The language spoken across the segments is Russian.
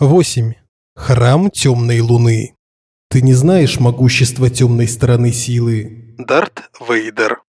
8. Храм темной луны. Ты не знаешь могущества темной стороны силы. Дарт Вейдер.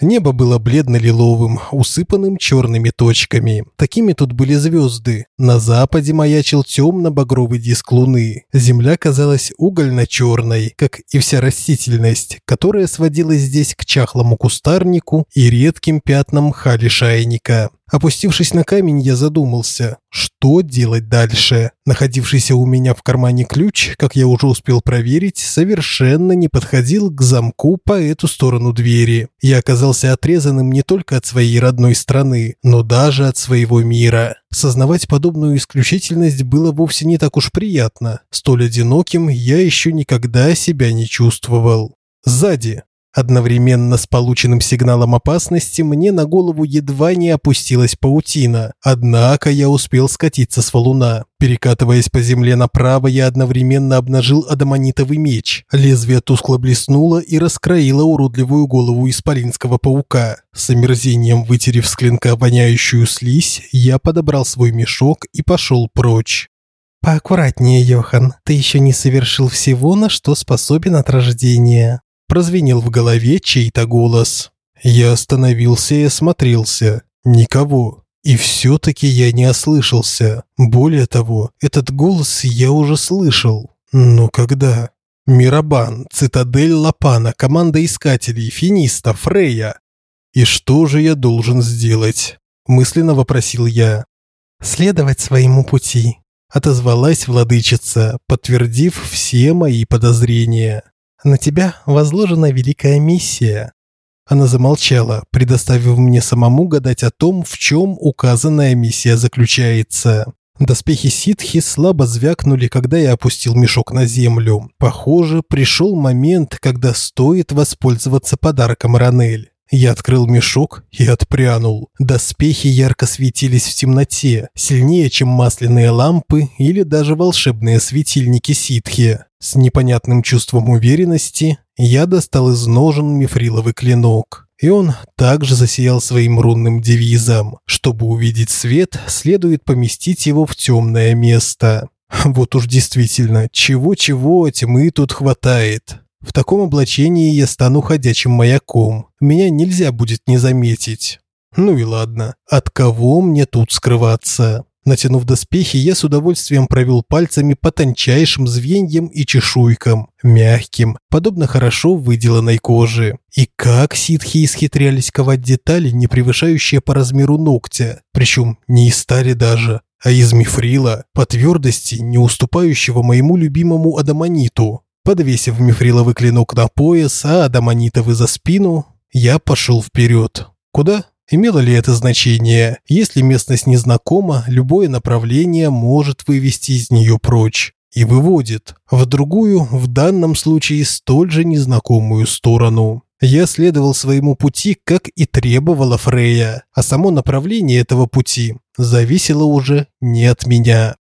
Небо было бледно-лиловым, усыпанным черными точками. Такими тут были звезды. На западе маячил темно-багровый диск луны. Земля казалась угольно-черной, как и вся растительность, которая сводилась здесь к чахлому кустарнику и редким пятнам хали шайника. Опустившись на камень, я задумался, что делать дальше. Находившийся у меня в кармане ключ, как я уже успел проверить, совершенно не подходил к замку по эту сторону двери. Я оказался отрезанным не только от своей родной страны, но даже от своего мира. Сознавать подобную исключительность было вовсе не так уж приятно. Столь одиноким я еще никогда себя не чувствовал. Сзади Одновременно с полученным сигналом опасности мне на голову едва не опустилась паутина. Однако я успел скатиться с валуна. Перекатываясь по земле направо, я одновременно обнажил адамонитовый меч. Лезвие тускло блеснуло и раскроило уродливую голову исполинского паука. С омерзением вытерев с клинка воняющую слизь, я подобрал свой мешок и пошел прочь. «Поаккуратнее, Йохан, ты еще не совершил всего, на что способен от рождения», прозвенел в голове чей-то голос. Я остановился и осмотрелся. Никого. И все-таки я не ослышался. Более того, этот голос я уже слышал. Но когда? Мирабан, Цитадель Лапана, команда искателей, финиста, Фрея. И что же я должен сделать? Мысленно вопросил я. Следовать своему пути, отозвалась владычица, подтвердив все мои подозрения. На тебя возложена великая миссия». Она замолчала, предоставив мне самому гадать о том, в чем указанная миссия заключается. Доспехи ситхи слабо звякнули, когда я опустил мешок на землю. Похоже, пришел момент, когда стоит воспользоваться подарком Ранель. Я открыл мешок и отпрянул. Доспехи ярко светились в темноте, сильнее, чем масляные лампы или даже волшебные светильники ситхи. С непонятным чувством уверенности я достал из ножен мифриловый клинок. И он также засиял своим рунным девизом. Чтобы увидеть свет, следует поместить его в темное место. Вот уж действительно, чего-чего тьмы тут хватает. В таком облачении я стану ходячим маяком. Меня нельзя будет не заметить. Ну и ладно. От кого мне тут скрываться? Натянув доспехи, я с удовольствием провел пальцами по тончайшим звеньям и чешуйкам, мягким, подобно хорошо выделанной коже. И как ситхи исхитрялись ковать детали, не превышающие по размеру ногтя, причем не из стали даже, а из мифрила, по твердости, не уступающего моему любимому адамониту. Подвесив мифриловый клинок на пояс, а адамонитовый за спину, я пошел вперед. Куда? Имело ли это значение? Если местность незнакома, любое направление может вывести из нее прочь. И выводит. В другую, в данном случае столь же незнакомую сторону. Я следовал своему пути, как и требовала Фрея, а само направление этого пути зависело уже не от меня.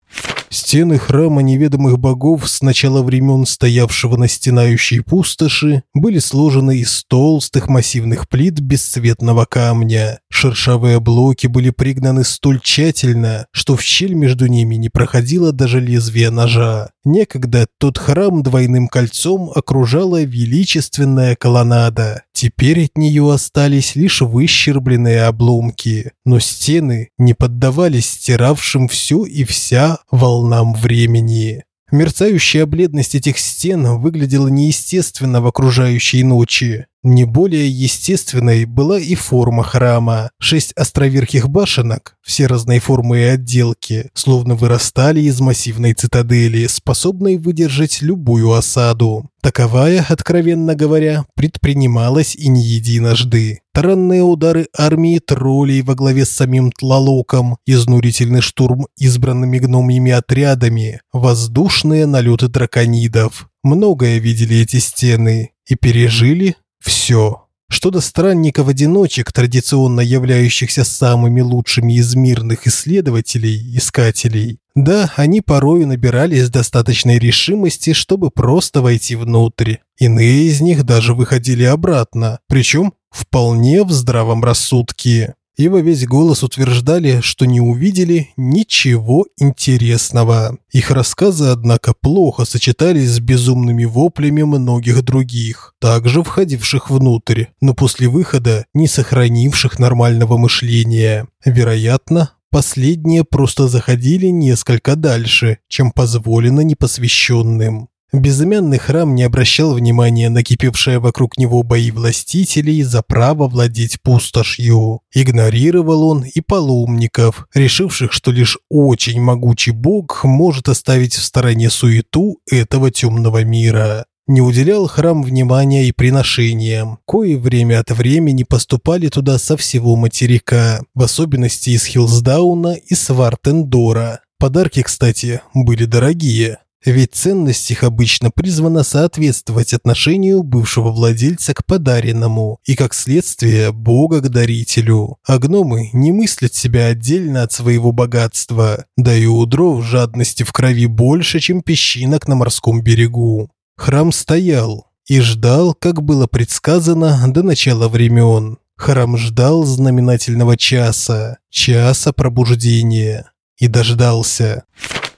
Стены храма неведомых богов с начала времен стоявшего на стенающей пустоши были сложены из толстых массивных плит бесцветного камня. Шершавые блоки были пригнаны столь тщательно, что в щель между ними не проходило даже лезвие ножа. Некогда тот храм двойным кольцом окружала величественная колоннада. Теперь от нее остались лишь выщербленные обломки, но стены не поддавались стиравшим все и вся волнам времени. Мерцающая бледность этих стен выглядела неестественно в окружающей ночи. Не более естественной была и форма храма. Шесть островерхих башенок, все разной формы и отделки, словно вырастали из массивной цитадели, способной выдержать любую осаду. Таковая, откровенно говоря, предпринималась и не единожды. Таранные удары армии троллей во главе с самим Тлалоком, изнурительный штурм избранными гномьими отрядами, воздушные налеты драконидов. Многое видели эти стены и пережили все. Что до странников-одиночек, традиционно являющихся самыми лучшими из мирных исследователей, искателей, да, они порою набирались достаточной решимости, чтобы просто войти внутрь. Иные из них даже выходили обратно, причем вполне в здравом рассудке. И во весь голос утверждали, что не увидели ничего интересного. Их рассказы, однако, плохо сочетались с безумными воплями многих других, также входивших внутрь, но после выхода не сохранивших нормального мышления. Вероятно, последние просто заходили несколько дальше, чем позволено непосвященным. Безымянный храм не обращал внимания на кипевшие вокруг него бои властителей за право владеть пустошью. Игнорировал он и паломников, решивших, что лишь очень могучий бог может оставить в стороне суету этого темного мира. Не уделял храм внимания и приношениям, кои время от времени поступали туда со всего материка, в особенности из Хилсдауна и Свартендора. Подарки, кстати, были дорогие. Ведь ценность их обычно призвана соответствовать отношению бывшего владельца к подаренному и, как следствие, бога к дарителю. А гномы не мыслят себя отдельно от своего богатства, да и у дров жадности в крови больше, чем песчинок на морском берегу. Храм стоял и ждал, как было предсказано, до начала времен. Храм ждал знаменательного часа, часа пробуждения. И дождался.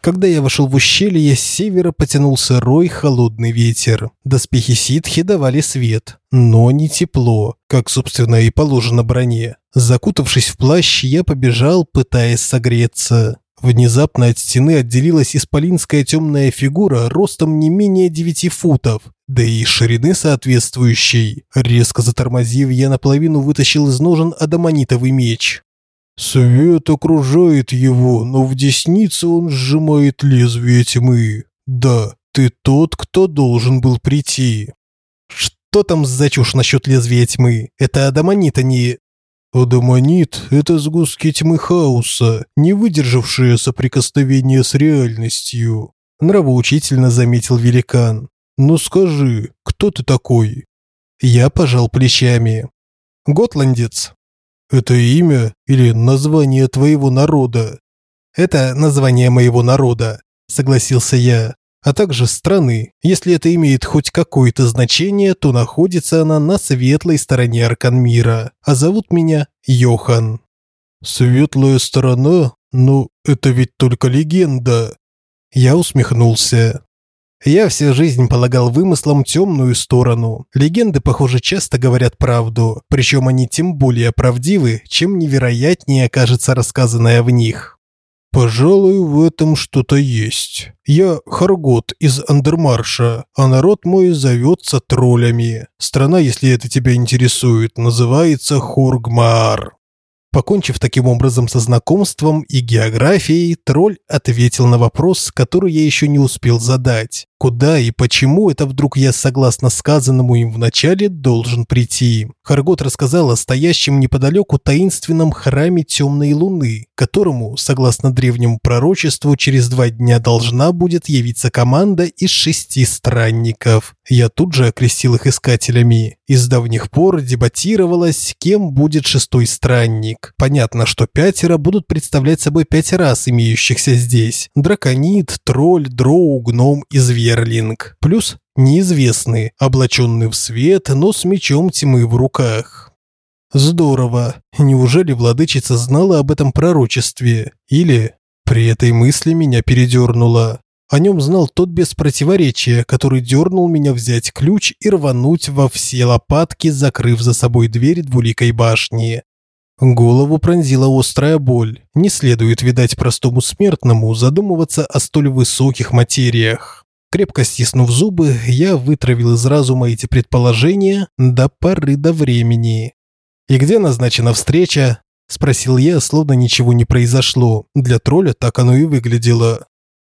Когда я вошел в ущелье, с севера потянулся рой холодный ветер. Доспехи ситхи давали свет, но не тепло, как, собственно, и положено броне. Закутавшись в плащ, я побежал, пытаясь согреться. Внезапно от стены отделилась исполинская темная фигура ростом не менее девяти футов, да и ширины соответствующей. Резко затормозив, я наполовину вытащил из ножен адамонитовый меч. Свет окружает его, но в деснице он сжимает лезвие тьмы. Да, ты тот, кто должен был прийти. Что там за чушь насчет лезвия тьмы? Это адамонит, а не... Адамонит – это сгустки тьмы хаоса, не выдержавшие соприкосновения с реальностью. Нравоучительно заметил великан. Ну скажи, кто ты такой? Я пожал плечами. Готландец. Это имя или название твоего народа? Это название моего народа, согласился я, а также страны. Если это имеет хоть какое-то значение, то находится она на светлой стороне Арканмира, а зовут меня Йохан. Светлая сторона? Ну, это ведь только легенда. Я усмехнулся. Я всю жизнь полагал вымыслом темную сторону. Легенды, похоже, часто говорят правду, причем они тем более правдивы, чем невероятнее окажется рассказанное в них. Пожалуй, в этом что-то есть. Я Харгот из Андермарша, а народ мой зовется троллями. Страна, если это тебя интересует, называется Хоргмаар. Покончив таким образом со знакомством и географией, тролль ответил на вопрос, который я еще не успел задать. Куда и почему это вдруг я, согласно сказанному им вначале, должен прийти? Харгот рассказал о стоящем неподалеку таинственном храме темной луны, которому, согласно древнему пророчеству, через два дня должна будет явиться команда из шести странников. Я тут же окрестил их искателями. Из давних пор дебатировалось, кем будет шестой странник. Понятно, что пятеро будут представлять собой пять раз имеющихся здесь. Драконит, тролль, дроу, гном и зверь. Верлинг, плюс неизвестный, облаченный в свет, но с мечом тьмы в руках. Здорово. Неужели владычица знала об этом пророчестве? Или при этой мысли меня передернуло. О нем знал тот без противоречия, который дернул меня взять ключ и рвануть во все лопатки, закрыв за собой дверь двуликой башни. Голову пронзила острая боль. Не следует, видать, простому смертному задумываться о столь высоких материях. Крепко стиснув зубы, я вытравил из разума эти предположения до поры до времени. «И где назначена встреча?» – спросил я, словно ничего не произошло. Для тролля так оно и выглядело.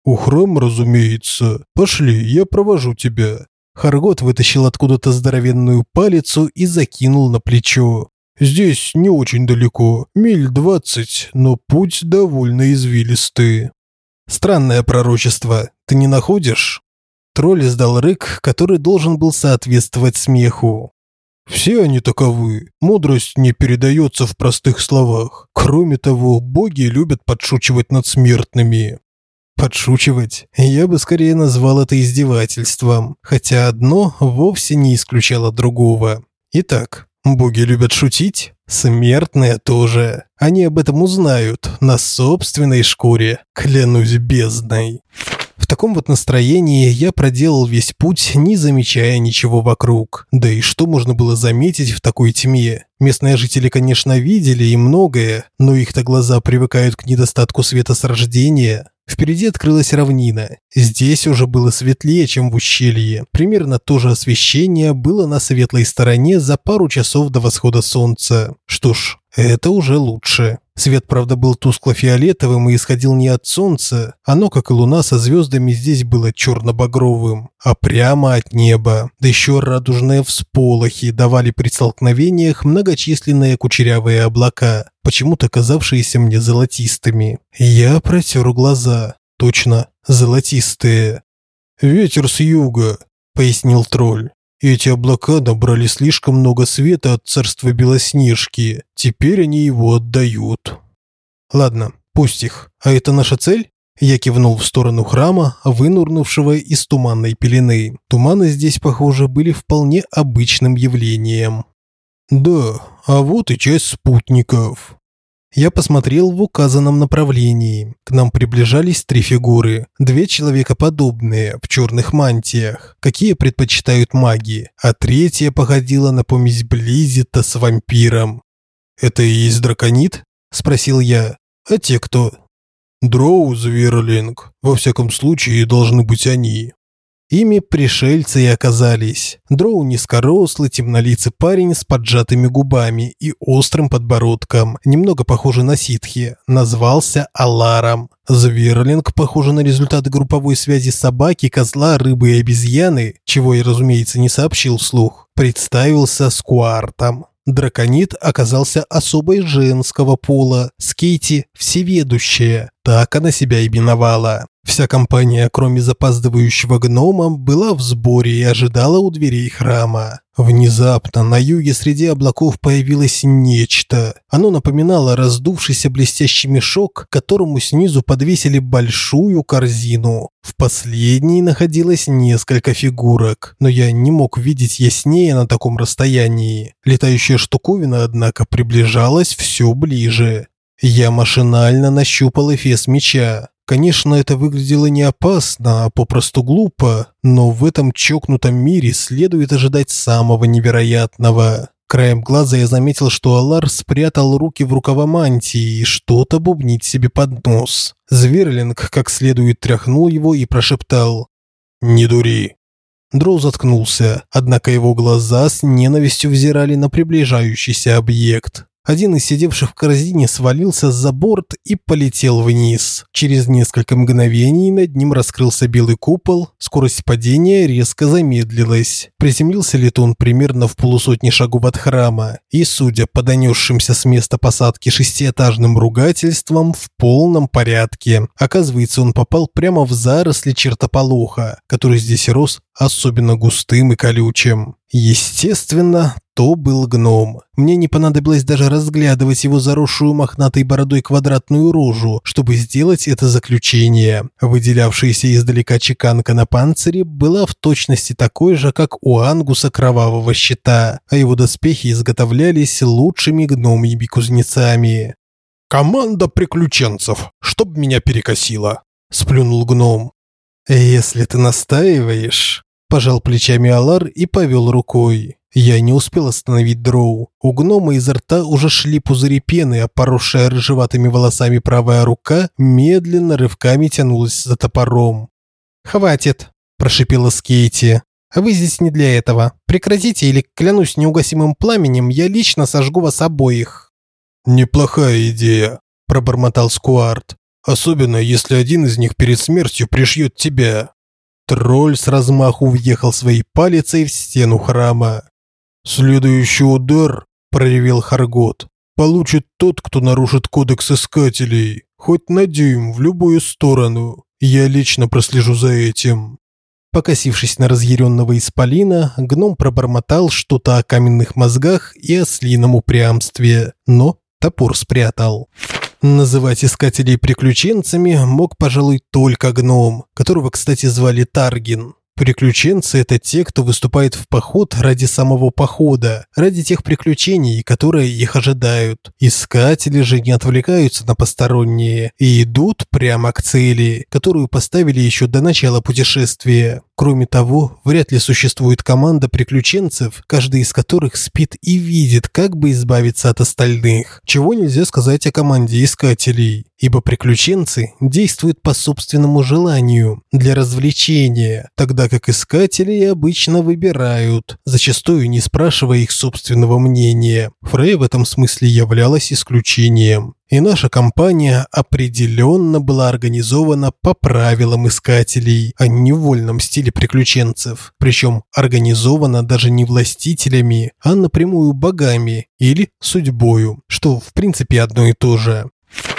«У храма, разумеется. Пошли, я провожу тебя». Харгот вытащил откуда-то здоровенную палицу и закинул на плечо. «Здесь не очень далеко, миль двадцать, но путь довольно извилистый». «Странное пророчество, ты не находишь?» Тролль издал рык, который должен был соответствовать смеху. Все они таковы. Мудрость не передается в простых словах. Кроме того, боги любят подшучивать над смертными. Подшучивать? Я бы скорее назвал это издевательством, хотя одно вовсе не исключало другого. Итак, Боги любят шутить, смертные тоже. Они об этом узнают на собственной шкуре, клянусь бездной. В таком вот настроении я проделал весь путь, не замечая ничего вокруг. Да и что можно было заметить в такой тьме? Местные жители, конечно, видели и многое, но их-то глаза привыкают к недостатку света с рождения. Впереди открылась равнина. Здесь уже было светлее, чем в ущелье. Примерно то же освещение было на светлой стороне за пару часов до восхода солнца. Что ж, это уже лучше. Свет, правда, был тускло-фиолетовым и исходил не от солнца. Оно, как и луна со звездами, здесь было черно-багровым, а прямо от неба. Да еще радужные всполохи давали при столкновениях многочисленные кучерявые облака, почему-то казавшиеся мне золотистыми. Я протер глаза. Точно, золотистые. «Ветер с юга», – пояснил тролль. Эти облака набрали слишком много света от царства Белоснежки. Теперь они его отдают. Ладно, пусть их. А это наша цель? Я кивнул в сторону храма, вынурнувшего из туманной пелены. Туманы здесь, похоже, были вполне обычным явлением. Да, а вот и часть спутников. Я посмотрел в указанном направлении. К нам приближались три фигуры. Две человекоподобные, в черных мантиях, какие предпочитают маги, а третья походила на помесь Близита с вампиром. «Это и есть драконит?» – спросил я. «А те кто?» «Дроу, Зверлинг. Во всяком случае, должны быть они. Ими пришельцы и оказались. Дроу низкорослый, темнолицый парень с поджатыми губами и острым подбородком, немного похожий на ситхи, назвался Аларом. Зверлинг, похожий на результаты групповой связи собаки, козла, рыбы и обезьяны, чего я, разумеется, не сообщил вслух, представился Скуартом. Драконит оказался особой женского пола, Скейти – всеведущая, так она себя именовала. Вся компания, кроме запаздывающего гнома, была в сборе и ожидала у дверей храма. Внезапно на юге среди облаков появилось нечто. Оно напоминало раздувшийся блестящий мешок, к которому снизу подвесили большую корзину. В последней находилось несколько фигурок, но я не мог видеть яснее на таком расстоянии. Летающая штуковина, однако, приближалась все ближе. Я машинально нащупал эфес меча. Конечно, это выглядело не опасно, а попросту глупо, но в этом чокнутом мире следует ожидать самого невероятного. Краем глаза я заметил, что Алар спрятал руки в рукава мантии и что-то бубнить себе под нос. Зверлинг как следует тряхнул его и прошептал «Не дури». Дроу заткнулся, однако его глаза с ненавистью взирали на приближающийся объект. Один из сидевших в корзине свалился за борт и полетел вниз. Через несколько мгновений над ним раскрылся белый купол, скорость падения резко замедлилась. Приземлился летун примерно в полусотни шагов от храма, и, судя по донесшимся с места посадки шестиэтажным ругательствам, в полном порядке. Оказывается, он попал прямо в заросли чертополоха, который здесь рос особенно густым и колючим. Естественно, то был гном. Мне не понадобилось даже разглядывать его заросшую мохнатой бородой квадратную рожу, чтобы сделать это заключение. Выделявшаяся издалека чеканка на панцире была в точности такой же, как у ангуса кровавого щита, а его доспехи изготовлялись лучшими гномьими кузнецами. «Команда приключенцев, чтоб меня перекосило!» – сплюнул гном. «Если ты настаиваешь...» Пожал плечами Алар и повел рукой. Я не успел остановить дроу. У гнома изо рта уже шли пузыри пены, а поросшая рыжеватыми волосами правая рука медленно рывками тянулась за топором. «Хватит!» – прошипела Скейти. «Вы здесь не для этого. Прекратите или, клянусь неугасимым пламенем, я лично сожгу вас обоих». «Неплохая идея», – пробормотал Скуарт. «Особенно, если один из них перед смертью пришьет тебя». Тролль с размаху въехал своей палицей в стену храма. «Следующий удар», – проревел Харгот, – «получит тот, кто нарушит кодекс искателей. Хоть на дюйм в любую сторону. Я лично прослежу за этим». Покосившись на разъяренного исполина, гном пробормотал что-то о каменных мозгах и ослином упрямстве, но топор спрятал. Называть искателей приключенцами мог, пожалуй, только гном, которого, кстати, звали Таргин. Приключенцы – это те, кто выступает в поход ради самого похода, ради тех приключений, которые их ожидают. Искатели же не отвлекаются на посторонние и идут прямо к цели, которую поставили еще до начала путешествия. Кроме того, вряд ли существует команда приключенцев, каждый из которых спит и видит, как бы избавиться от остальных. Чего нельзя сказать о команде искателей, ибо приключенцы действуют по собственному желанию, для развлечения, тогда как искатели обычно выбирают, зачастую не спрашивая их собственного мнения. Фрей в этом смысле являлась исключением. И наша компания определенно была организована по правилам искателей, а не в вольном стиле приключенцев. Причем организована даже не властителями, а напрямую богами или судьбою, что в принципе одно и то же.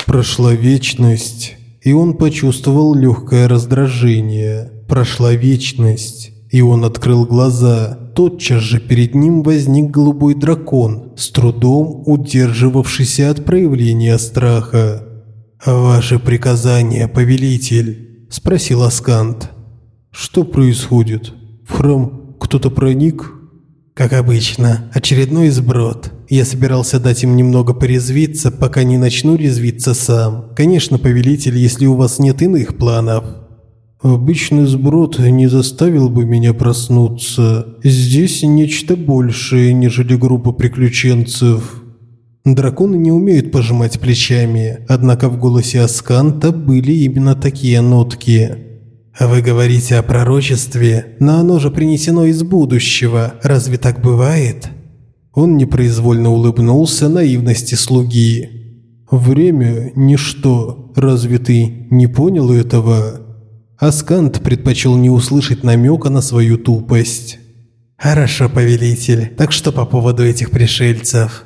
Прошла вечность, и он почувствовал легкое раздражение. Прошла вечность, и он открыл глаза. Тотчас же перед ним возник голубой дракон, с трудом удерживавшийся от проявления страха. «Ваше приказание, повелитель?» – спросил Аскант. «Что происходит? В храм кто-то проник?» «Как обычно, очередной сброд. Я собирался дать им немного порезвиться, пока не начну резвиться сам. Конечно, повелитель, если у вас нет иных планов». Обычный сброд не заставил бы меня проснуться. Здесь нечто большее, нежели группа приключенцев. Драконы не умеют пожимать плечами, однако в голосе Асканта были именно такие нотки. «Вы говорите о пророчестве, но оно же принесено из будущего. Разве так бывает?» Он непроизвольно улыбнулся наивности слуги. «Время – ничто. Разве ты не понял этого?» Аскант предпочел не услышать намека на свою тупость. «Хорошо, повелитель. Так что по поводу этих пришельцев?»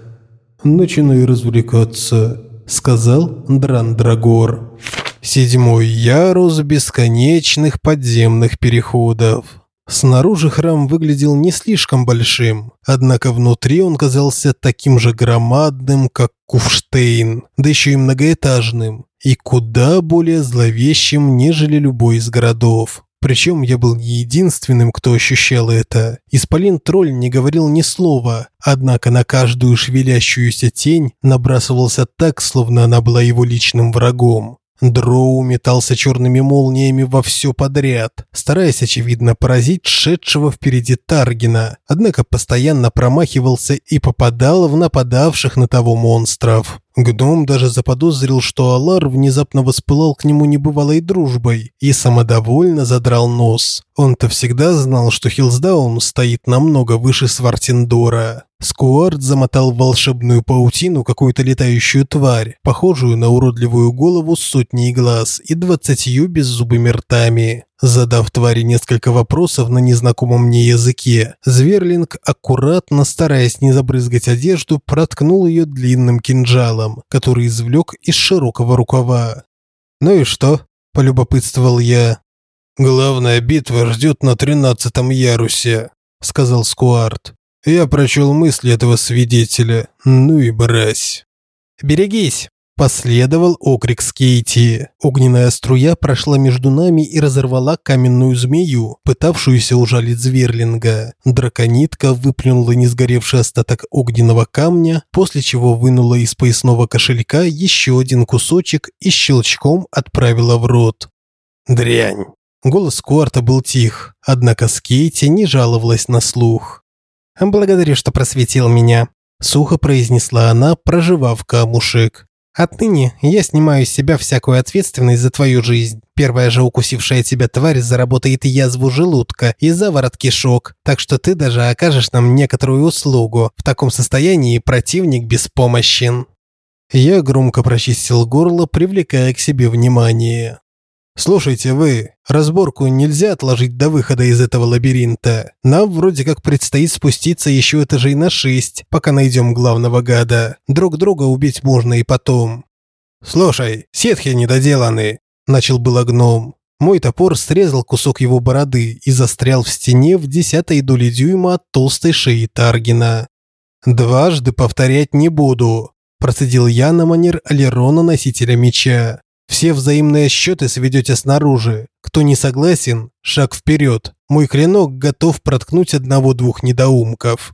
«Начинай развлекаться», – сказал Драндрагор. Седьмой ярус бесконечных подземных переходов. Снаружи храм выглядел не слишком большим, однако внутри он казался таким же громадным, как Куфштейн, да еще и многоэтажным, и куда более зловещим, нежели любой из городов. Причем я был не единственным, кто ощущал это. Исполин-тролль не говорил ни слова, однако на каждую шевелящуюся тень набрасывался так, словно она была его личным врагом. Дроу метался черными молниями во все подряд, стараясь, очевидно, поразить шедшего впереди Таргина, однако постоянно промахивался и попадал в нападавших на того монстров. Гном даже заподозрил, что Алар внезапно воспылал к нему небывалой дружбой и самодовольно задрал нос. Он-то всегда знал, что Хилсдаун стоит намного выше Свартиндора. Скуард замотал в волшебную паутину какую-то летающую тварь, похожую на уродливую голову с сотней глаз и двадцатью беззубыми ртами. Задав твари несколько вопросов на незнакомом мне языке, Зверлинг, аккуратно, стараясь не забрызгать одежду, проткнул ее длинным кинжалом, который извлек из широкого рукава. «Ну и что?» – полюбопытствовал я. «Главная битва ждет на тринадцатом ярусе», – сказал Скуарт. «Я прочел мысли этого свидетеля. Ну и брась». «Берегись!» Последовал окрик Скейти. Огненная струя прошла между нами и разорвала каменную змею, пытавшуюся ужалить Зверлинга. Драконитка выплюнула несгоревший остаток огненного камня, после чего вынула из поясного кошелька еще один кусочек и щелчком отправила в рот. «Дрянь!» Голос Куарта был тих, однако Скейти не жаловалась на слух. «Благодарю, что просветил меня», – сухо произнесла она, проживав камушек. Отныне я снимаю с себя всякую ответственность за твою жизнь. Первая же укусившая тебя тварь заработает язву желудка и заворот кишок, так что ты даже окажешь нам некоторую услугу. В таком состоянии противник беспомощен». Я громко прочистил горло, привлекая к себе внимание. «Слушайте вы, разборку нельзя отложить до выхода из этого лабиринта. Нам вроде как предстоит спуститься еще этажей на шесть, пока найдем главного гада. Друг друга убить можно и потом». «Слушай, сетхи недоделаны», – начал было гном. Мой топор срезал кусок его бороды и застрял в стене в десятой доли дюйма от толстой шеи Таргина. «Дважды повторять не буду», – процедил я на манер Алерона носителя меча. Все взаимные счеты сведете снаружи. Кто не согласен, шаг вперед. Мой клинок готов проткнуть одного-двух недоумков.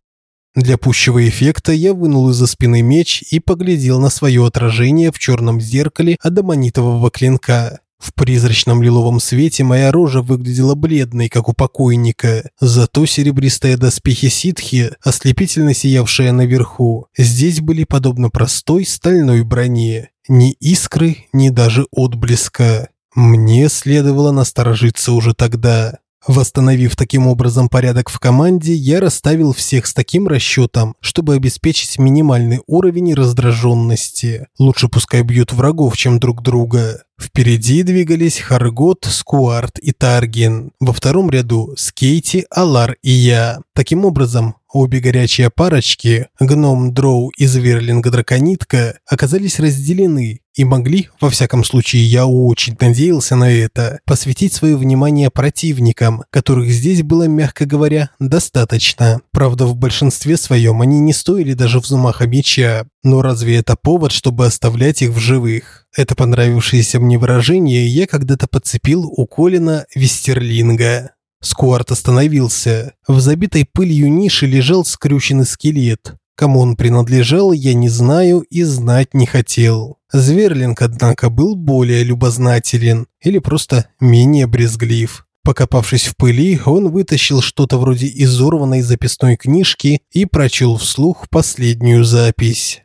Для пущего эффекта я вынул из-за спины меч и поглядел на свое отражение в черном зеркале адамонитового клинка. В призрачном лиловом свете моя рожа выглядела бледной, как у покойника, зато серебристые доспехи ситхи, ослепительно сиявшие наверху, здесь были подобно простой стальной броне. Ни искры, ни даже отблеска. Мне следовало насторожиться уже тогда. Восстановив таким образом порядок в команде, я расставил всех с таким расчетом, чтобы обеспечить минимальный уровень раздраженности. Лучше пускай бьют врагов, чем друг друга. Впереди двигались Харгот, Скуарт и Таргин. Во втором ряду Скейти, Алар и я. Таким образом, обе горячие парочки, гном Дроу и Зверлинга Драконитка, оказались разделены и могли, во всяком случае я очень надеялся на это, посвятить свое внимание противникам, которых здесь было, мягко говоря, достаточно. Правда, в большинстве своем они не стоили даже взмаха меча, но разве это повод, чтобы оставлять их в живых? Это понравившееся мне выражение я когда-то подцепил у Колина Вестерлинга. Скуарт остановился. В забитой пылью нише лежал скрюченный скелет. Кому он принадлежал, я не знаю и знать не хотел. Зверлинг, однако, был более любознателен или просто менее брезглив. Покопавшись в пыли, он вытащил что-то вроде изорванной записной книжки и прочел вслух последнюю запись.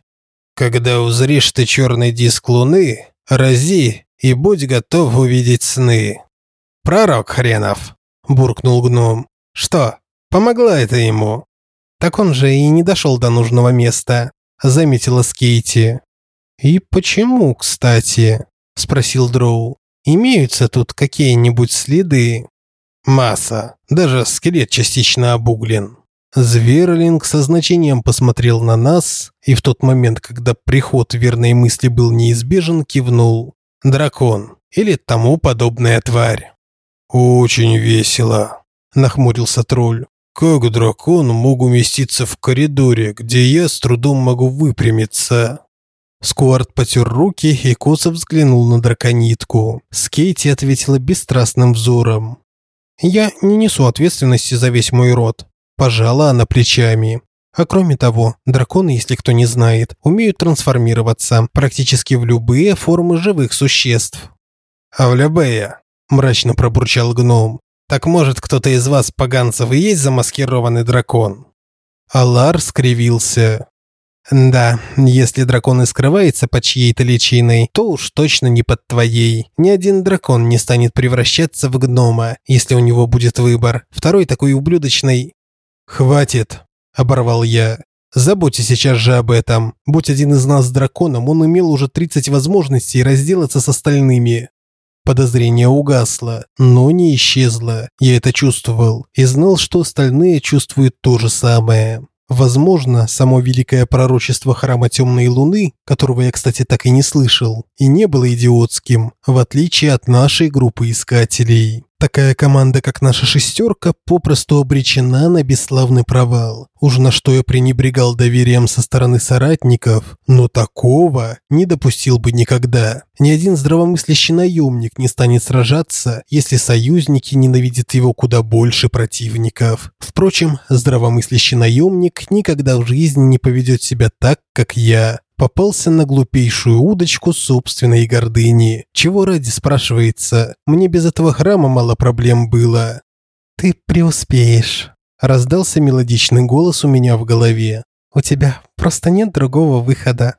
«Когда узришь ты черный диск луны, рази и будь готов увидеть сны». «Пророк хренов!» – буркнул гном. «Что, помогла это ему?» Так он же и не дошел до нужного места, заметила Скейти. И почему, кстати? спросил Дроу. Имеются тут какие-нибудь следы? Масса, даже скелет частично обуглен. Зверлинг со значением посмотрел на нас и в тот момент, когда приход верной мысли был неизбежен, кивнул. Дракон или тому подобная тварь. Очень весело, нахмурился тролль. Как дракон мог уместиться в коридоре, где я с трудом могу выпрямиться? Скуарт потер руки и косо взглянул на драконитку. Скейти ответила бесстрастным взором. «Я не несу ответственности за весь мой род», – пожала она плечами. А кроме того, драконы, если кто не знает, умеют трансформироваться практически в любые формы живых существ. «А в любые?» – мрачно пробурчал гном. Так может, кто-то из вас, поганцев, и есть замаскированный дракон?» Алар скривился. «Да, если дракон и скрывается под чьей-то личиной, то уж точно не под твоей. Ни один дракон не станет превращаться в гнома, если у него будет выбор. Второй такой ублюдочный...» «Хватит», – оборвал я. «Забудьте сейчас же об этом. Будь один из нас драконом, он имел уже 30 возможностей разделаться с остальными. Подозрение угасло, но не исчезло. Я это чувствовал и знал, что остальные чувствуют то же самое. Возможно, само великое пророчество храма Темной Луны, которого я, кстати, так и не слышал, и не было идиотским, в отличие от нашей группы искателей. Такая команда, как наша шестерка, попросту обречена на бесславный провал. Уж на что я пренебрегал доверием со стороны соратников, но такого не допустил бы никогда. Ни один здравомыслящий наемник не станет сражаться, если союзники ненавидят его куда больше противников. Впрочем, здравомыслящий наемник никогда в жизни не поведет себя так, как я попался на глупейшую удочку собственной гордыни. Чего ради, спрашивается? Мне без этого храма мало проблем было. Ты преуспеешь, раздался мелодичный голос у меня в голове. У тебя просто нет другого выхода.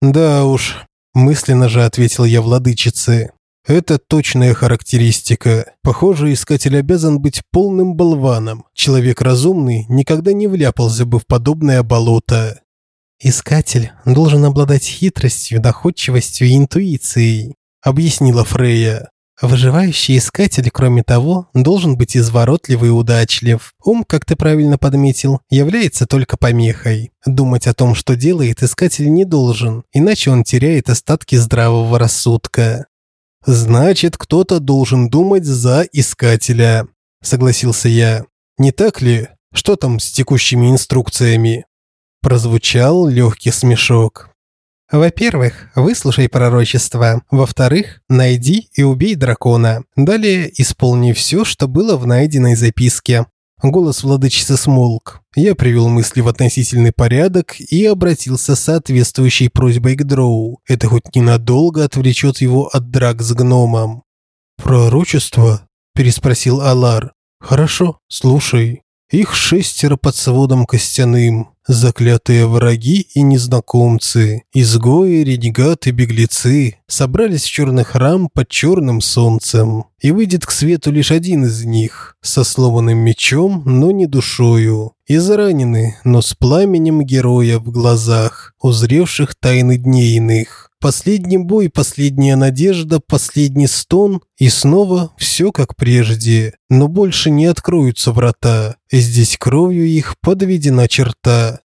Да уж, мысленно же ответил я владычице. Это точная характеристика. Похоже, искатель обязан быть полным болваном. Человек разумный никогда не вляпался бы в подобное болото. «Искатель должен обладать хитростью, доходчивостью и интуицией», – объяснила Фрейя. Выживающий искатель, кроме того, должен быть изворотливый и удачлив. Ум, как ты правильно подметил, является только помехой. Думать о том, что делает, искатель не должен, иначе он теряет остатки здравого рассудка. Значит, кто-то должен думать за искателя, согласился я. Не так ли? Что там с текущими инструкциями? Прозвучал легкий смешок. Во-первых, выслушай пророчество. Во-вторых, найди и убей дракона. Далее исполни все, что было в найденной записке. Голос владычицы смолк. Я привел мысли в относительный порядок и обратился с соответствующей просьбой к Дроу. Это хоть ненадолго отвлечет его от драк с гномом. «Пророчество?» – переспросил Алар. «Хорошо, слушай. Их шестеро под сводом костяным, заклятые враги и незнакомцы, изгои, ренегаты, беглецы, собрались в черный храм под черным солнцем. И выйдет к свету лишь один из них, со сломанным мечом, но не душою, изранены, но с пламенем героя в глазах, узревших тайны дней иных. Последний бой, последняя надежда, последний стон, и снова все как прежде. Но больше не откроются врата. Здесь кровью их подведена черта.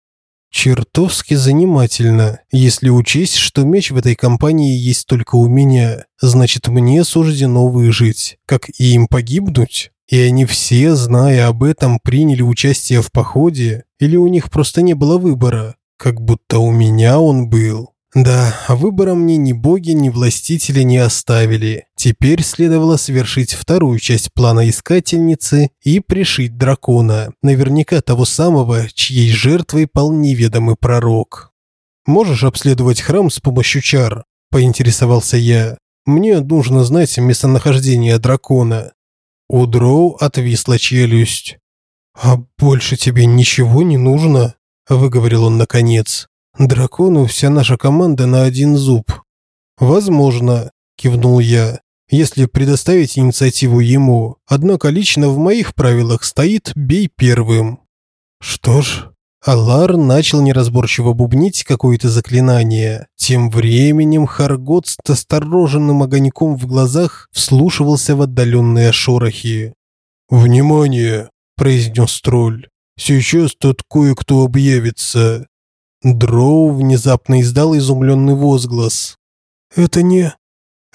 Чертовски занимательно, если учесть, что меч в этой компании есть только у меня. Значит, мне суждено выжить, как и им погибнуть. И они все, зная об этом, приняли участие в походе, или у них просто не было выбора, как будто у меня он был. Да, выбора мне ни боги, ни властители не оставили. Теперь следовало совершить вторую часть плана искательницы и пришить дракона, наверняка того самого, чьей жертвой пал неведомый пророк. «Можешь обследовать храм с помощью чар?» – поинтересовался я. «Мне нужно знать местонахождение дракона». У Дроу отвисла челюсть. «А больше тебе ничего не нужно?» – выговорил он наконец. Дракону вся наша команда на один зуб. Возможно, кивнул я, если предоставить инициативу ему. Однако лично в моих правилах стоит бей первым. Что ж, Алар начал неразборчиво бубнить какое-то заклинание. Тем временем Харгот с остороженным огоньком в глазах вслушивался в отдаленные шорохи. «Внимание!» – произнес тролль. «Сейчас тут кое-кто объявится. Дроу внезапно издал изумленный возглас. «Это не...»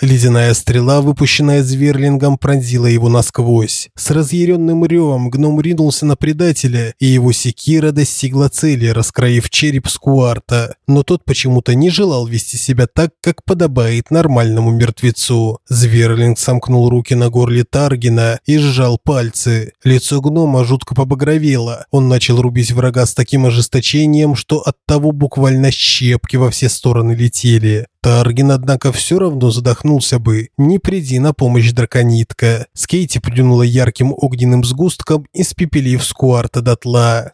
Ледяная стрела, выпущенная зверлингом, пронзила его насквозь. С разъяренным ревом гном ринулся на предателя, и его секира достигла цели, раскроив череп Скуарта. Но тот почему-то не желал вести себя так, как подобает нормальному мертвецу. Зверлинг сомкнул руки на горле Таргина и сжал пальцы. Лицо гнома жутко побагровело. Он начал рубить врага с таким ожесточением, что от того буквально щепки во все стороны летели. Таргин, однако, все равно задохнулся бы, не приди на помощь драконитка. Скейти плюнула ярким огненным сгустком, испепелив Скуарта дотла.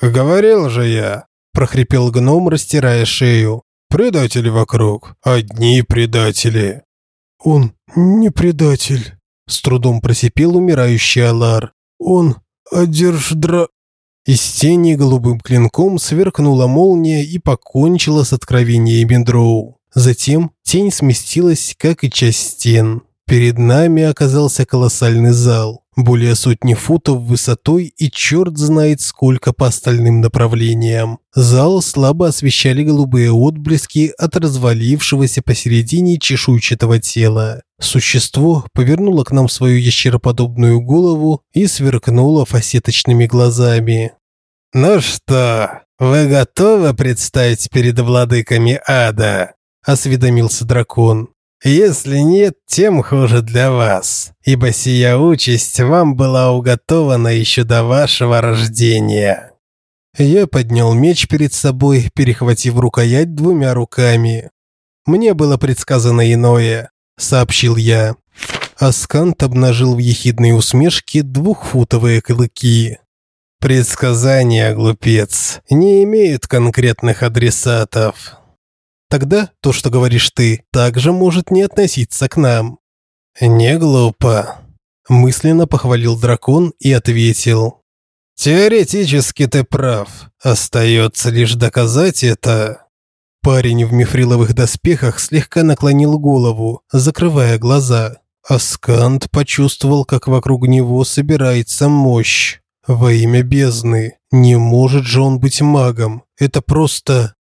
«Говорил же я!» – прохрипел гном, растирая шею. «Предатели вокруг. Одни предатели». «Он не предатель», – с трудом просипел умирающий Алар. «Он одерждра...» Из тени голубым клинком сверкнула молния и покончила с откровениями Дроу. Затем тень сместилась, как и часть стен. Перед нами оказался колоссальный зал, более сотни футов высотой и черт знает сколько по остальным направлениям. Зал слабо освещали голубые отблески от развалившегося посередине чешуйчатого тела. Существо повернуло к нам свою ящероподобную голову и сверкнуло фасеточными глазами. «Ну что, вы готовы представить перед владыками ада?» Осведомился дракон. Если нет, тем хуже для вас, ибо сия участь вам была уготована еще до вашего рождения. Я поднял меч перед собой, перехватив рукоять двумя руками. Мне было предсказано иное, сообщил я. Аскант обнажил в ехидной усмешке двухфутовые клыки. Предсказания, глупец, не имеют конкретных адресатов. Тогда то, что говоришь ты, также может не относиться к нам. Не глупо, мысленно похвалил дракон и ответил: Теоретически ты прав. Остается лишь доказать это. Парень в мифриловых доспехах слегка наклонил голову, закрывая глаза. Аскант почувствовал, как вокруг него собирается мощь. Во имя бездны. Не может же он быть магом. Это просто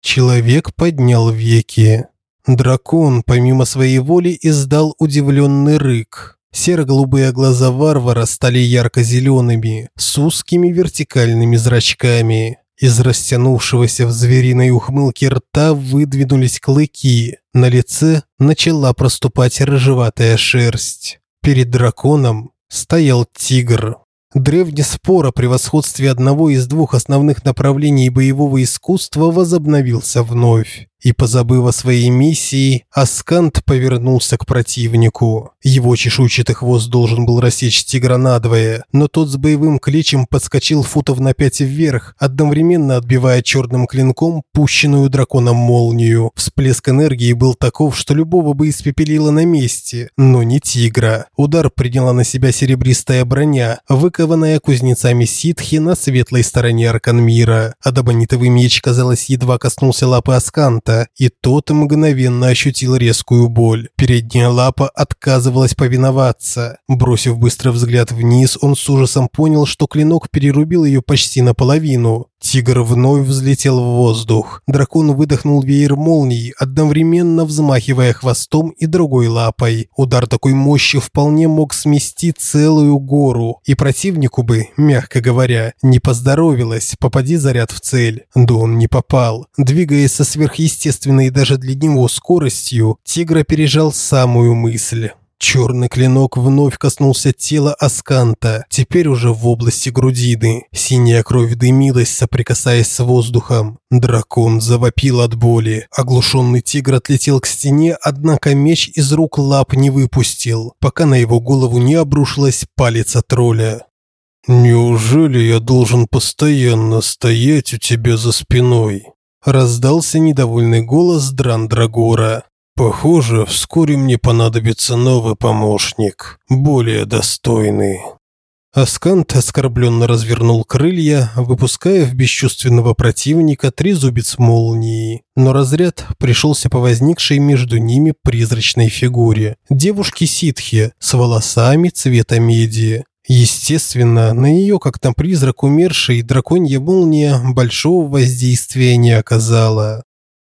Человек поднял веки. Дракон, помимо своей воли, издал удивленный рык. Серо-голубые глаза варвара стали ярко-зелеными, с узкими вертикальными зрачками. Из растянувшегося в звериной ухмылке рта выдвинулись клыки. На лице начала проступать рыжеватая шерсть. Перед драконом стоял тигр. Древний спор о превосходстве одного из двух основных направлений боевого искусства возобновился вновь. И, позабыв о своей миссии, Аскант повернулся к противнику. Его чешуйчатый хвост должен был рассечь тигра надвое, но тот с боевым кличем подскочил футов на пять вверх, одновременно отбивая черным клинком пущенную драконом молнию. Всплеск энергии был таков, что любого бы испепелило на месте, но не тигра. Удар приняла на себя серебристая броня, выкованная кузнецами ситхи на светлой стороне Арканмира. Адабонитовый меч, казалось, едва коснулся лапы Асканта, брата, и тот мгновенно ощутил резкую боль. Передняя лапа отказывалась повиноваться. Бросив быстрый взгляд вниз, он с ужасом понял, что клинок перерубил ее почти наполовину. Тигр вновь взлетел в воздух. Дракон выдохнул веер молний, одновременно взмахивая хвостом и другой лапой. Удар такой мощи вполне мог смести целую гору, и противнику бы, мягко говоря, не поздоровилось, попади заряд в цель. Да он не попал. Двигаясь со сверхъестественной даже для него скоростью, тигр опережал самую мысль. Черный клинок вновь коснулся тела Асканта, теперь уже в области грудины. Синяя кровь дымилась, соприкасаясь с воздухом. Дракон завопил от боли. Оглушенный тигр отлетел к стене, однако меч из рук лап не выпустил, пока на его голову не обрушилась палец от тролля. «Неужели я должен постоянно стоять у тебя за спиной?» Раздался недовольный голос Драндрагора. Похоже, вскоре мне понадобится новый помощник, более достойный. Аскант оскорбленно развернул крылья, выпуская в бесчувственного противника три зубец молнии. Но разряд пришелся по возникшей между ними призрачной фигуре. Девушки-ситхи с волосами цвета меди. Естественно, на нее, как на призрак умершей, драконья молния большого воздействия не оказала.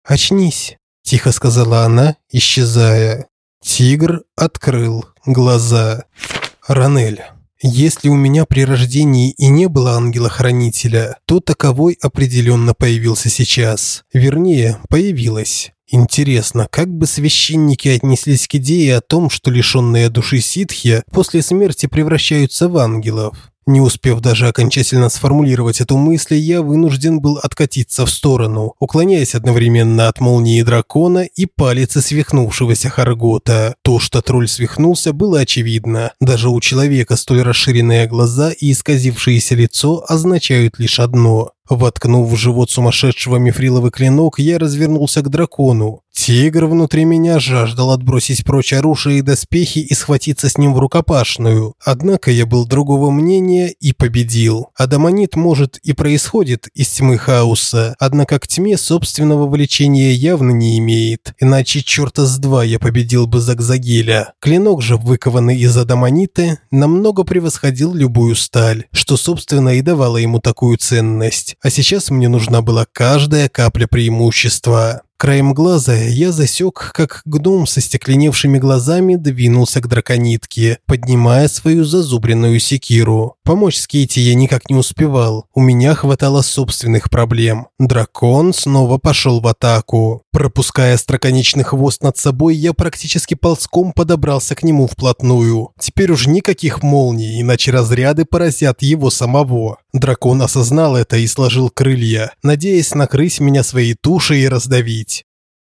«Очнись!» тихо сказала она, исчезая. Тигр открыл глаза. Ранель. Если у меня при рождении и не было ангела-хранителя, то таковой определенно появился сейчас. Вернее, появилась. Интересно, как бы священники отнеслись к идее о том, что лишенные души ситхи после смерти превращаются в ангелов? Не успев даже окончательно сформулировать эту мысль, я вынужден был откатиться в сторону, уклоняясь одновременно от молнии дракона и палицы свихнувшегося Харгота. То, что тролль свихнулся, было очевидно. Даже у человека столь расширенные глаза и исказившееся лицо означают лишь одно Воткнув в живот сумасшедшего мифриловый клинок, я развернулся к дракону. Тигр внутри меня жаждал отбросить прочь оружие и доспехи и схватиться с ним в рукопашную. Однако я был другого мнения и победил. Адамонит, может, и происходит из тьмы хаоса, однако к тьме собственного влечения явно не имеет. Иначе черта с два я победил бы Загзагеля. Клинок же, выкованный из адамонита, намного превосходил любую сталь, что, собственно, и давало ему такую ценность а сейчас мне нужна была каждая капля преимущества. Краем глаза я засек, как гном со стекленевшими глазами двинулся к драконитке, поднимая свою зазубренную секиру. Помочь Скейте я никак не успевал, у меня хватало собственных проблем. Дракон снова пошел в атаку. Пропуская строконечный хвост над собой, я практически ползком подобрался к нему вплотную. Теперь уж никаких молний, иначе разряды поразят его самого. Дракон осознал это и сложил крылья, надеясь накрыть меня своей тушей и раздавить.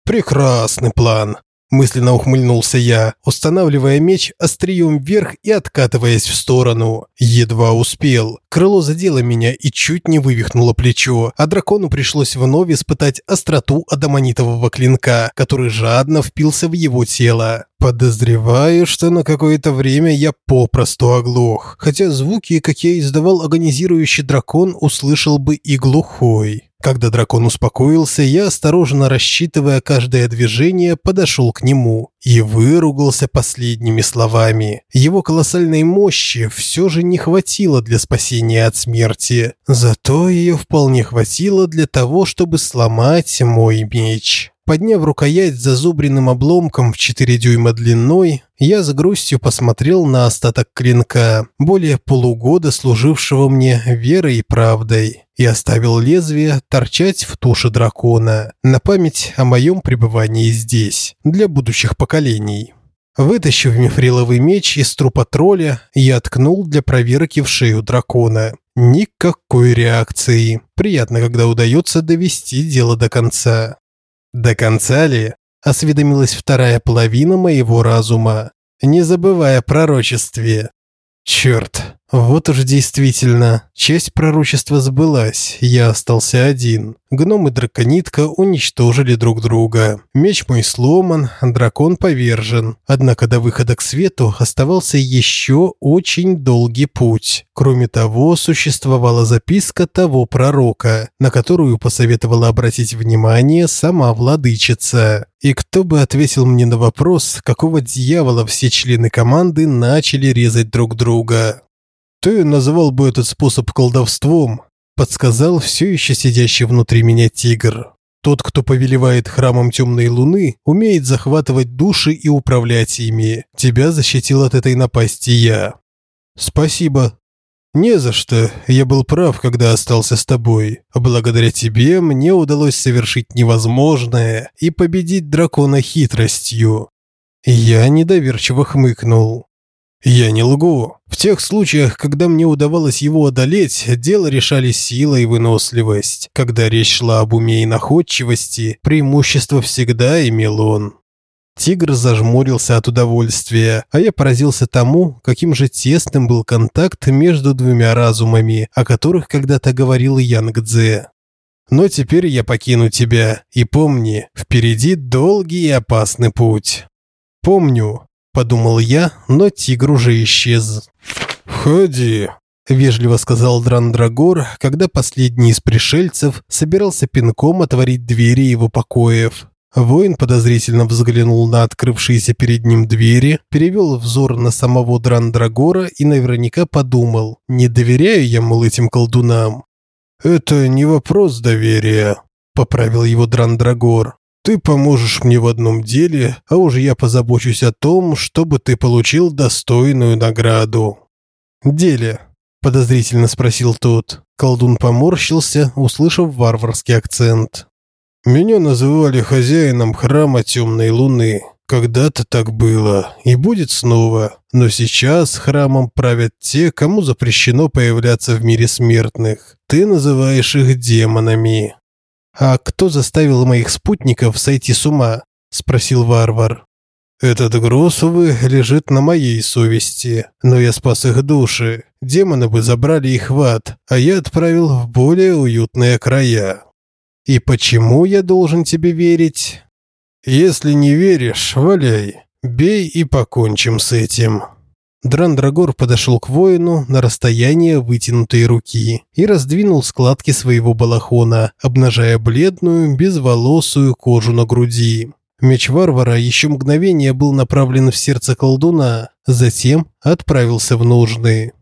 Прекрасный план, мысленно ухмыльнулся я, устанавливая меч острием вверх и откатываясь в сторону. Едва успел. Крыло задело меня и чуть не вывихнуло плечо, а дракону пришлось вновь испытать остроту адамонитового клинка, который жадно впился в его тело. Подозреваю, что на какое-то время я попросту оглох, хотя звуки, какие издавал агонизирующий дракон, услышал бы и глухой. Когда дракон успокоился, я, осторожно рассчитывая каждое движение, подошел к нему и выругался последними словами. Его колоссальной мощи все же не хватило для спасения от смерти, зато ее вполне хватило для того, чтобы сломать мой меч. Подняв рукоять с зазубренным обломком в 4 дюйма длиной, я с грустью посмотрел на остаток клинка, более полугода служившего мне верой и правдой, и оставил лезвие торчать в туше дракона на память о моем пребывании здесь, для будущих поколений. Вытащив мифриловый меч из трупа тролля, я ткнул для проверки в шею дракона. Никакой реакции. Приятно, когда удается довести дело до конца. «До конца ли?» – осведомилась вторая половина моего разума, не забывая пророчестве. «Черт, вот уж действительно, часть пророчества сбылась, я остался один. Гном и драконитка уничтожили друг друга. Меч мой сломан, дракон повержен. Однако до выхода к свету оставался еще очень долгий путь. Кроме того, существовала записка того пророка, на которую посоветовала обратить внимание сама владычица. И кто бы ответил мне на вопрос, какого дьявола все члены команды начали резать друг друга? «Ты называл бы этот способ колдовством», – подсказал все еще сидящий внутри меня тигр. «Тот, кто повелевает храмом темной луны, умеет захватывать души и управлять ими. Тебя защитил от этой напасти я». «Спасибо». «Не за что. Я был прав, когда остался с тобой. Благодаря тебе мне удалось совершить невозможное и победить дракона хитростью». Я недоверчиво хмыкнул. Я не лгу. В тех случаях, когда мне удавалось его одолеть, дело решали сила и выносливость. Когда речь шла об уме и находчивости, преимущество всегда имел он. Тигр зажмурился от удовольствия, а я поразился тому, каким же тесным был контакт между двумя разумами, о которых когда-то говорил Янг Цзэ. Но теперь я покину тебя, и помни, впереди долгий и опасный путь. Помню, подумал я, но тигр уже исчез. «Входи», – вежливо сказал Драндрагор, когда последний из пришельцев собирался пинком отворить двери его покоев. Воин подозрительно взглянул на открывшиеся перед ним двери, перевел взор на самого Драндрагора и наверняка подумал, не доверяю я, мол, этим колдунам. «Это не вопрос доверия», – поправил его Драндрагор. Ты поможешь мне в одном деле, а уж я позабочусь о том, чтобы ты получил достойную награду. Деле, подозрительно спросил тот. Колдун поморщился, услышав варварский акцент. Меня называли хозяином храма Темной Луны. Когда-то так было и будет снова, но сейчас храмом правят те, кому запрещено появляться в мире смертных. Ты называешь их демонами. «А кто заставил моих спутников сойти с ума?» – спросил варвар. «Этот груз, увы, лежит на моей совести, но я спас их души. Демоны бы забрали их в ад, а я отправил в более уютные края». «И почему я должен тебе верить?» «Если не веришь, валяй, бей и покончим с этим». Драндрагор подошел к воину на расстояние вытянутой руки и раздвинул складки своего балахона, обнажая бледную, безволосую кожу на груди. Меч варвара еще мгновение был направлен в сердце колдуна, затем отправился в ножны.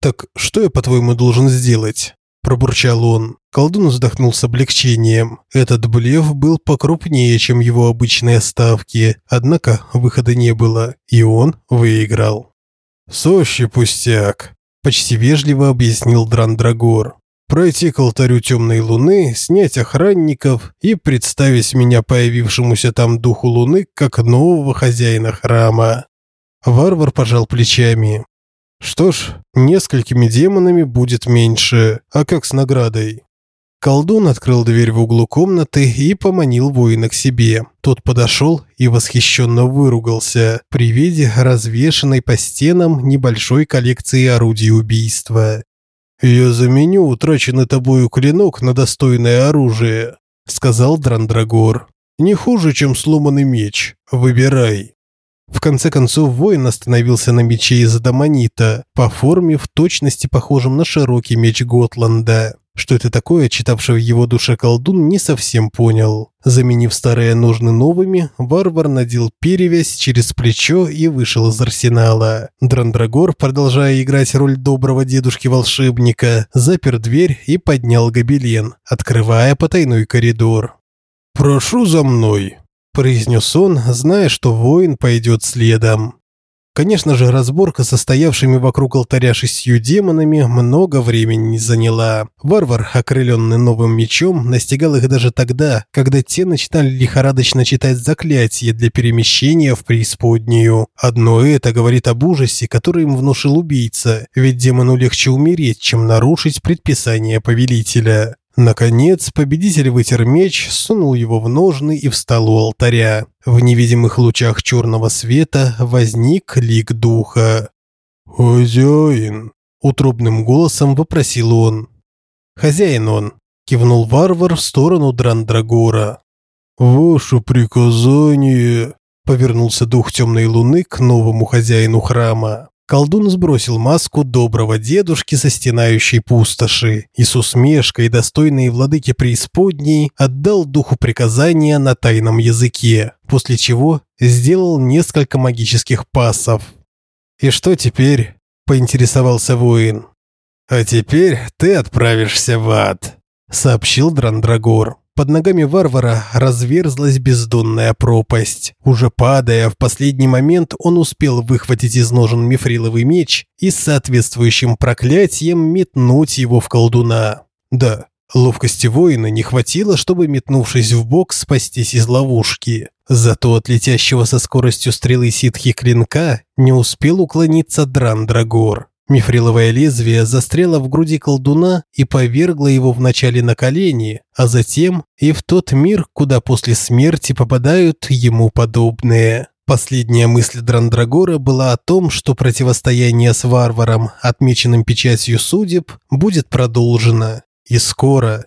«Так что я, по-твоему, должен сделать?» – пробурчал он. Колдун вздохнул с облегчением. Этот блеф был покрупнее, чем его обычные ставки, однако выхода не было, и он выиграл. «Сущий пустяк», – почти вежливо объяснил Драндрагор. «Пройти к алтарю темной луны, снять охранников и представить меня появившемуся там духу луны как нового хозяина храма». Варвар пожал плечами. «Что ж, несколькими демонами будет меньше, а как с наградой?» Колдун открыл дверь в углу комнаты и поманил воина к себе. Тот подошел и восхищенно выругался при виде развешанной по стенам небольшой коллекции орудий убийства. «Я заменю утраченный тобою клинок на достойное оружие», – сказал Драндрагор. «Не хуже, чем сломанный меч. Выбирай». В конце концов воин остановился на мече из адамонита, по форме в точности похожем на широкий меч Готланда. Что это такое, читавший в его душе колдун не совсем понял. Заменив старые ножны новыми, варвар надел перевязь через плечо и вышел из арсенала. Драндрагор, продолжая играть роль доброго дедушки-волшебника, запер дверь и поднял гобелен, открывая потайной коридор. «Прошу за мной», – произнес он, зная, что воин пойдет следом. Конечно же, разборка со стоявшими вокруг алтаря шестью демонами много времени не заняла. Варвар, окрыленный новым мечом, настигал их даже тогда, когда те начинали лихорадочно читать заклятие для перемещения в преисподнюю. Одно это говорит об ужасе, который им внушил убийца, ведь демону легче умереть, чем нарушить предписание повелителя. Наконец, победитель вытер меч, сунул его в ножны и встал у алтаря. В невидимых лучах черного света возник лик духа. «Хозяин!» – утробным голосом вопросил он. «Хозяин он!» – кивнул варвар в сторону Драндрагора. «Ваше приказание!» – повернулся дух темной луны к новому хозяину храма. Колдун сбросил маску доброго дедушки со стенающей пустоши и с усмешкой, достойной владыки преисподней, отдал духу приказания на тайном языке, после чего сделал несколько магических пассов. «И что теперь?» – поинтересовался воин. «А теперь ты отправишься в ад», – сообщил Драндрагор. Под ногами варвара разверзлась бездонная пропасть. Уже падая, в последний момент он успел выхватить из ножен мифриловый меч и с соответствующим проклятием метнуть его в колдуна. Да, ловкости воина не хватило, чтобы, метнувшись в бок, спастись из ловушки. Зато от летящего со скоростью стрелы ситхи клинка не успел уклониться Драндрагор. Мифриловое лезвие застряло в груди колдуна и повергло его вначале на колени, а затем и в тот мир, куда после смерти попадают ему подобные. Последняя мысль Драндрагора была о том, что противостояние с варваром, отмеченным печатью судеб, будет продолжено. И скоро,